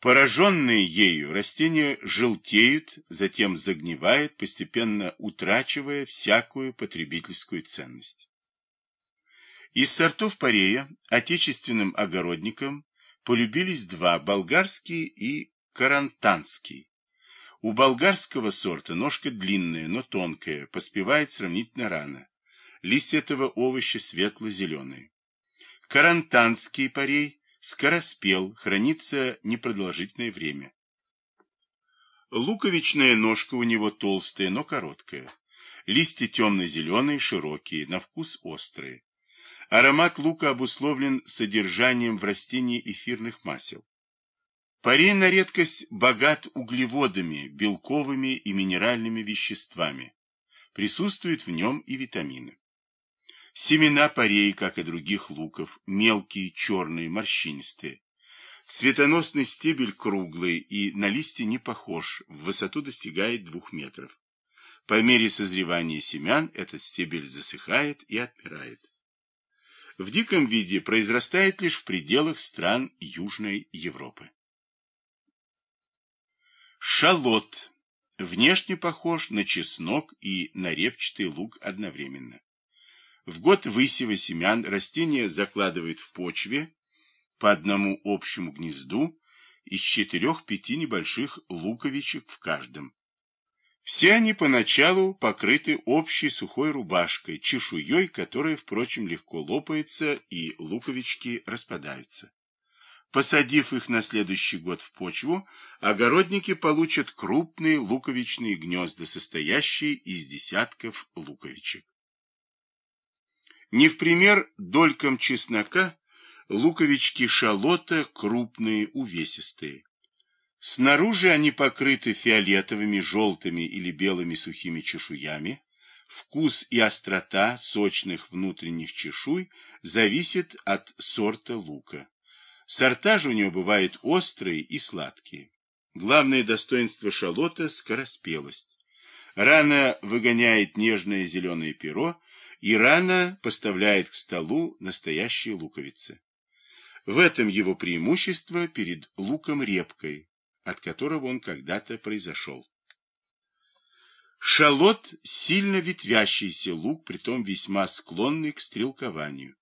Пораженные ею растения желтеют, затем загнивают, постепенно утрачивая всякую потребительскую ценность. Из сортов парея отечественным огородникам полюбились два – болгарский и карантанский. У болгарского сорта ножка длинная, но тонкая, поспевает сравнительно рано. Листья этого овоща светло-зеленые. Карантанский парей скороспел, хранится непродолжительное время. Луковичная ножка у него толстая, но короткая. Листья темно-зеленые, широкие, на вкус острые. Аромат лука обусловлен содержанием в растении эфирных масел. Парей на редкость богат углеводами, белковыми и минеральными веществами. Присутствуют в нем и витамины. Семена парей, как и других луков, мелкие, черные, морщинистые. Цветоносный стебель круглый и на листья не похож, в высоту достигает двух метров. По мере созревания семян этот стебель засыхает и отмирает. В диком виде произрастает лишь в пределах стран Южной Европы. Шалот. Внешне похож на чеснок и на репчатый лук одновременно. В год высева семян растение закладывает в почве по одному общему гнезду из четырех-пяти небольших луковичек в каждом. Все они поначалу покрыты общей сухой рубашкой, чешуей, которая, впрочем, легко лопается и луковички распадаются. Посадив их на следующий год в почву, огородники получат крупные луковичные гнезда, состоящие из десятков луковичек. Не в пример долькам чеснока луковички шалота крупные, увесистые. Снаружи они покрыты фиолетовыми, желтыми или белыми сухими чешуями. Вкус и острота сочных внутренних чешуй зависит от сорта лука. Сорта же у него бывают острые и сладкие. Главное достоинство шалота – скороспелость. Рано выгоняет нежное зеленое перо, и рано поставляет к столу настоящие луковицы. В этом его преимущество перед луком-репкой, от которого он когда-то произошел. Шалот – сильно ветвящийся лук, притом весьма склонный к стрелкованию.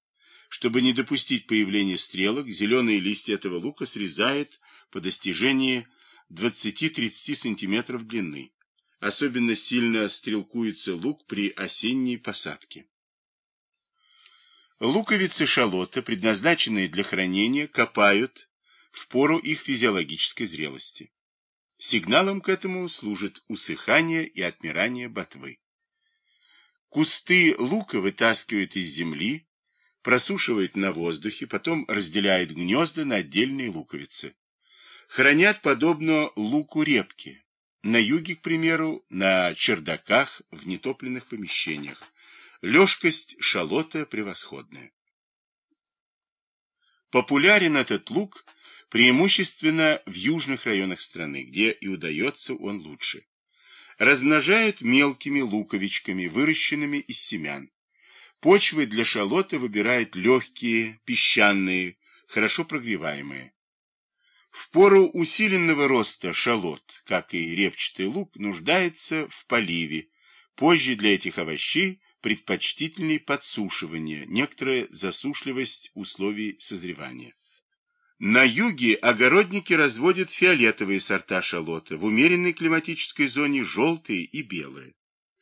Чтобы не допустить появления стрелок, зеленые листья этого лука срезает по достижении 20-30 см длины. Особенно сильно стрелкуется лук при осенней посадке. Луковицы шалота, предназначенные для хранения, копают в пору их физиологической зрелости. Сигналом к этому служит усыхание и отмирание ботвы. Кусты лука вытаскивают из земли, просушивают на воздухе, потом разделяют гнезда на отдельные луковицы. Хранят подобно луку репки, на юге, к примеру, на чердаках, в нетопленных помещениях. Лёжкость шалота превосходная. Популярен этот лук преимущественно в южных районах страны, где и удается он лучше. Размножают мелкими луковичками, выращенными из семян. Почвы для шалота выбирают легкие, песчаные, хорошо прогреваемые. В пору усиленного роста шалот, как и репчатый лук, нуждается в поливе. Позже для этих овощей предпочтительней подсушивание, некоторая засушливость условий созревания. На юге огородники разводят фиолетовые сорта шалота, в умеренной климатической зоне желтые и белые.